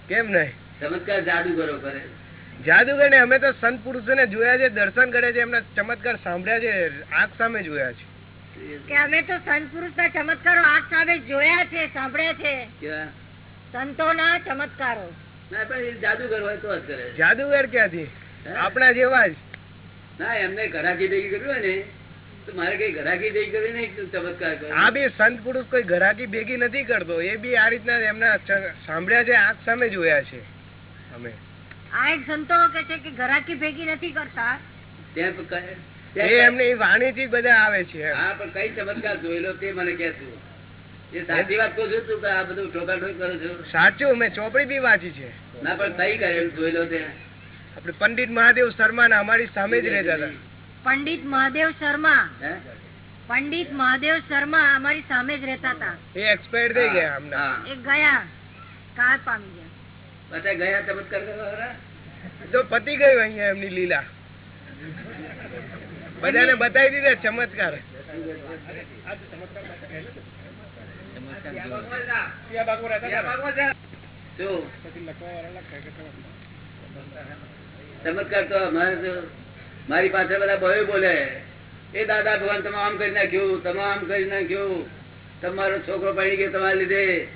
કેમ નહીં? ચમત્કાર જાદુગરો કરે. જાદુગર ને અમે તો સંત પુરુષોને જોયા છે દર્શન કરે છે એમના ચમત્કાર સાંભળ્યા છે આંખ સામે જોયા છે. કે અમે તો સંત પુરુષ ના ચમત્કારો આંખ સામે જોયા છે સાંભળ્યા છે. સંતો ના ચમત્કારો. ના પણ એ જાદુગર હોય તો જાદુગર ક્યાંથી? આપણા જેવા જ. ના એમને ઘરાકી ભેગી કર્યું હોય ને તો મારે કઈ ઘરાકી ભેગી કરવી નહીં ચમત્કાર હા આ બી સંત પુરુષ કોઈ ઘરાકી ભેગી નથી કરતો. એ બી આ રીતના એમના સાંભળ્યા છે આંખ સામે જોયા છે. અમે. આ એક સંતો કે છે કે ઘરાકી ભેગી નથી કરતા. ત્યાં પણ કહે- એ ત્યાં એમની વાણી થી બધા આવે છે હા પણ કઈ ચમત્કાર જોયેલો તે મને કે સાચી વાત કહું છું તું આ બધું ઠોકાઠોક કરો છો. સાચું મેં ચોપડી બી વાંચી છે. ના પણ કઈ કરેલું જોયેલો તે? આપણે પંડિત મહાદેવ શર્મા અમારી સામે જ રહેતા હતા. પંડિત મહાદેવ શર્મા. પંડિત મહાદેવ શર્મા અમારી સામે જ રહેતા હતા. એ એક્સપાયર થઈ ગયા હમણાં. એ ગયા. કાર પામી ગયા. બધા ગયા ચમત્કાર કરવા પતી ગયું અહીંયા એમની લીલા. બધાને બતાવી દીધા, ચમત્કાર. ચમત્કાર તો મારી પાસે બધા બહુ બોલે. એ દાદા ભગવાન તમે આમ કરી નાખ્યું, તમે આમ કરી નાખ્યું. તમારો છોકરો પડી ગયો તમારા લીધે.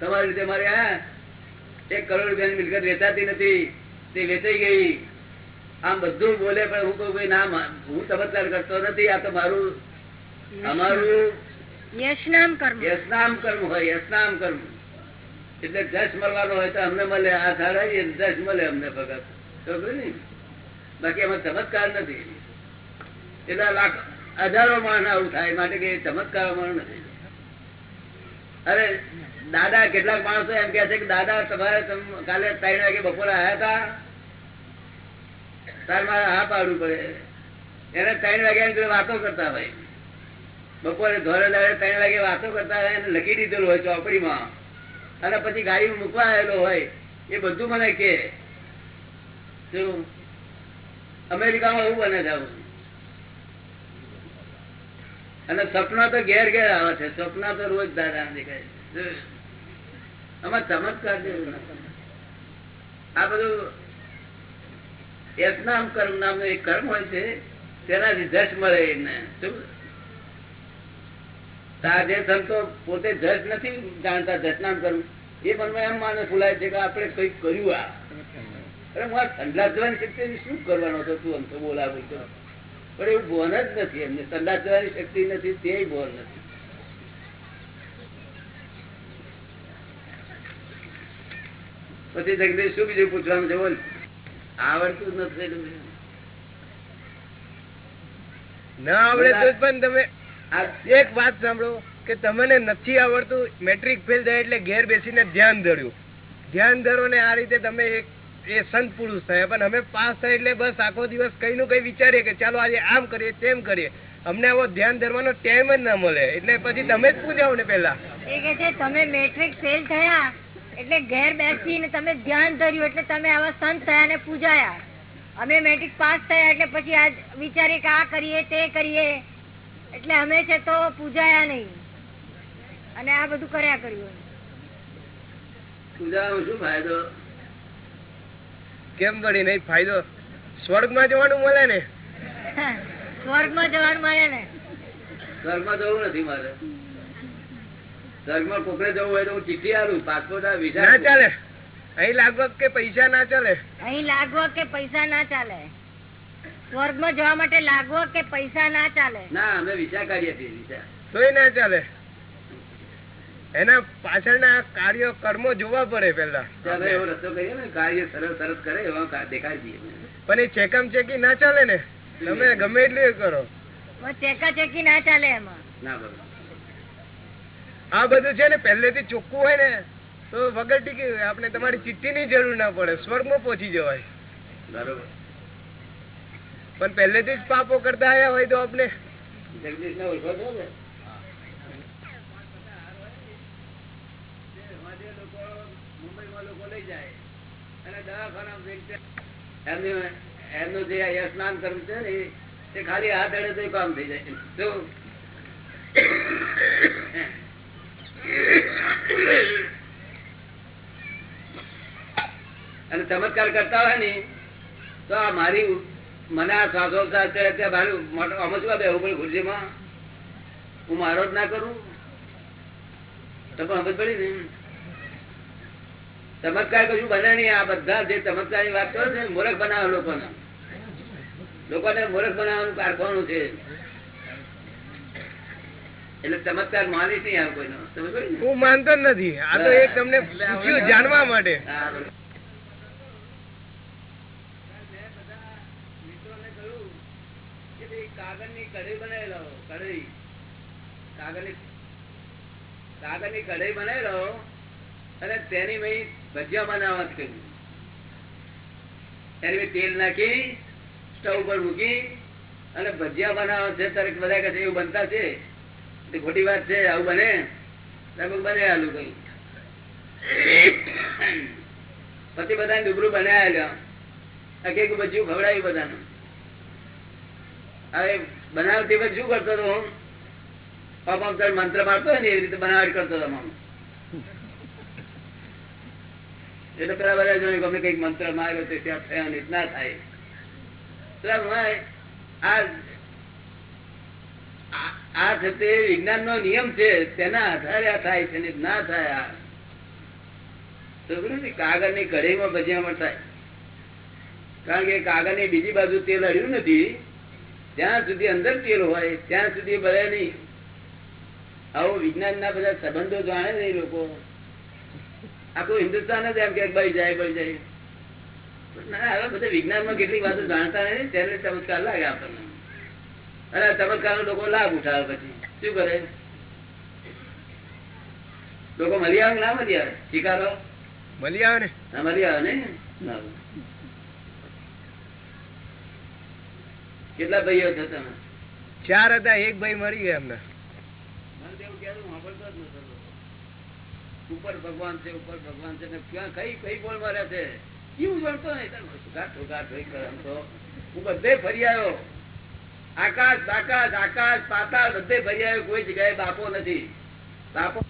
તમારા લીધે મારે, હા, એક કરોડ રૂપિયાની મિલકત વેચાતી નથી. તે વેચાઈ ગઈ. આમ બધું બોલે પણ હું કહું ના હું ચમત્કાર કરતો નથી આ તો મારું અમારું યશનામ કર્મ. યશનામ કર્મ હોય યશનામ કર્મ. એટલે જશ મળવાનો હોય તો અમને મળે આ થાળાઈએ જશ મળે અમને ભગત. ને બાકી એમાં ચમત્કાર નથી. એટલે લાખ હજારો માણસ આવું થાય માટે કે ચમત્કાર અમારો નથી. અરે દાદા કેટલાક માણસો એમ કે છે કે દાદા તમારે કાલે ત્રણ વાગે બપોરે આયા હતા તાર મારે હા પાડવું પડે. એને ત્રણ વાગ્યા વાતો કરતા હોય. બપોરે ધોરે દાડે ત્રણ વાગે વાતો કરતા હોય લખી દીધેલું હોય ચોપડીમાં. અને પછી ગાડી મૂકવા આવેલો હોય. એ બધું મને કે. અમેરિકામાં એવું બને છે અને સપના તો ઘેર ઘેર આવે છે. સપના તો રોજ દાદા દેખાય આમાં ચમત્કાર જેવું આ બધું યજ્ઞામ કર્મ નામનું એક કર્મ હોય છે તેનાથી જશ મળે એને. જે સંતો પોતે જશ નથી જાણતા જશનામ કર્મ. એ મનમાં એમ માને ફૂલાય છે કે આપણે કંઈક કર્યું આ. અરે હું આ ઠંડા જવાની શક્તિ શું કરવાનો હતો તું આમ તો બોલાવું પણ એવું બોન જ નથી એમને. ઠંડા જવાની શક્તિ નથી તે બોન નથી. પછી જગદીશ શું બીજું પૂછવાનું છે બોલ. આવડતું નથી ના આવડે તો પણ તમે એક વાત સાંભળો કે તમને નથી આવડતું મેટ્રિક ફેલ થાય એટલે ઘેર બેસીને ધ્યાન ધર્યું. ધ્યાન ધરો ને આ રીતે તમે એક એ સંત પુરુષ થયા. પણ અમે પાસ થાય એટલે બસ આખો દિવસ કઈ નું કઈ વિચારીએ કે ચાલો આજે આમ કરીએ તેમ કરીએ. અમને આવો ધ્યાન ધરવાનો ટાઈમ જ ના મળે. એટલે પછી તમે જ પૂજાવો ને પેલા એ કે તમે મેટ્રિક ફેલ થયા એટલે ઘેર બેસીને તમે ધ્યાન ધર્યું એટલે તમે આવા સંત થયા ને પૂજાયા. અમે મેટ્રિક પાસ થયા એટલે પછી આજ વિચારીએ કે આ કરીએ તે કરીએ. એટલે અમે છે તો પૂજાયા નહીં. અને આ બધું કર્યા કર્યું પૂજામાં શું ફાયદો? કેમ પડી નહીં? ફાયદો સ્વર્ગમાં જવાનું મળે ને? સ્વર્ગમાં જવાનું મળે ને? સ્વર્ગમાં જવું નથી મારે સ્વર્ગમાં કોકરે જવું હોય તો હું ચીઠી આલું પાસપોર્ટ આ વિઝા ના ચાલે. અહીં લાગવગ કે પૈસા ના ચાલે? અહીં લાગવો કે પૈસા ના ચાલે. સ્વર્ગમાં જવા માટે લાગવો કે પૈસા ના ચાલે. ના અમે વિઝા કાઢીએ છીએ વિઝા. તોય ના ચાલે. એના પાછળના કાર્યો કર્મો જોવા પડે પેલા એવો રસ્તો કરીએ ને કાર્ય સરસ સરસ કરે એવા દેખાય દઈએ પણ એ ચેકમ ચેકી ના ચાલે ને? તમે ગમે એટલે કરો. ચેકા ચેકી ના ચાલે એમાં. ના બરોબર આ બધું છે ને પહેલેથી ચોખ્ખું હોય ને તો વગર ટીકી આપણે તમારી ચિઠ્ઠી ની જરૂર ના પડે સ્વર્ગમાં પહોંચી જવાય. બરોબર. પણ પહેલેથી જ પાપો કરતા આવ્યા હોય તો આપણે એમની- જે આ સ્નાન કરવું છે ને તે ખાલી હાથ અડે તો કામ થઈ જાય? અને ચમત્કાર કરતા હોય ને, તો આ મારી મને આ શ્વાસોચ્છ્વાસ ચડે તે મારું આમ જ બેહવું પડે ખુરશીમાં હું મારો જ ના કરું? તો પણ સમજ પડી ને. ચમત્કાર કશું બને નહીં, આ બધા જે ચમત્કારની વાત કરો છો ને, મૂર્ખ બનાવે લોકોને. લોકોને મૂર્ખ બનાવવાનું કારખાનું છે. એટલે ચમત્કાર માનીશ નહીં આવે કોઈનો. સમજ હું માનતો નથી. આ તો એક તમને પૂછ્યું જાણવા માટે. હા, બરોબર. મેં બધા મિત્રોને કહ્યું કે ભાઈ કાગળની કઢાઈ બનાવી લાવો કઢાઈ કાગળની કાગળની કઢાઈ બનાવી અને તેની મેં ભજીયા બનાવવા જ કહ્યું એની મેં તેલ નાખી સ્ટવ પર મૂકી અને ભજીયા બનાવવા છે ત્યારે બધા કહે છે એવું બનતા છે ખોટી વાત છે, આવું બને? લગભગ બને આલું કઈ. પછી બધા ડુબરું બનાવેલા. એક બચ્ચું ખવડાવ્યું બધાને. હવે બનાવતી વખત શું કરતો હતો હું? પાપા મંત્ર મારતો હોય ને એવી રીતે બનાવટ કરતો હતો આમ. એટલે પેલા બધા જોયું અમે કંઈક મંત્ર માર્યો તો ત્યાં થયા ના થાય. આ આ- છે તે વિજ્ઞાન નો નિયમ છે, તેના આધારે આ થાય છે ને ના થાય કાગળની કઢાઈમાં ભજીયામાં થાય. કારણ કે કાગળની બીજી બાજુ તેલ અડ્યું નથી ત્યાં સુધી અંદર તેલ હોય, ત્યાં સુધી બળે નહીં. આવો વિજ્ઞાન ના બધા સંબંધો જાણે નહીં લોકો. આખું હિન્દુસ્તાન જ એમ કે ભાઈ જાય ભાઈ જાય. ના, હવે બધા વિજ્ઞાનમાં કેટલીક વાતો જાણતા નથી તેને ચમત્કાર લાગે આપણને. અને ચમત્કાર લોકો લાભ ઉઠાવે પછી. શું કરે? લોકો મળી આવે ના મળી આવે? સ્વીકારો મળી આવે ને. ના મળી આવે ને? કેટલા ભાઈઓ છે તમે? ચાર હતા એક ભાઈ મરી ગયા એમને. હું. ઉપર ભગવાન છે ઉપર ભગવાન છે ને ક્યાં કઈ કઈ બોલ મારે છે? એવું ગણતો નહીં. હું બધે ફરી આવ્યો આકાશ આકાશ આકાશ પાતાળ બધે આવ્યો કોઈ જગ્યાએ બાપો નથી. બાપો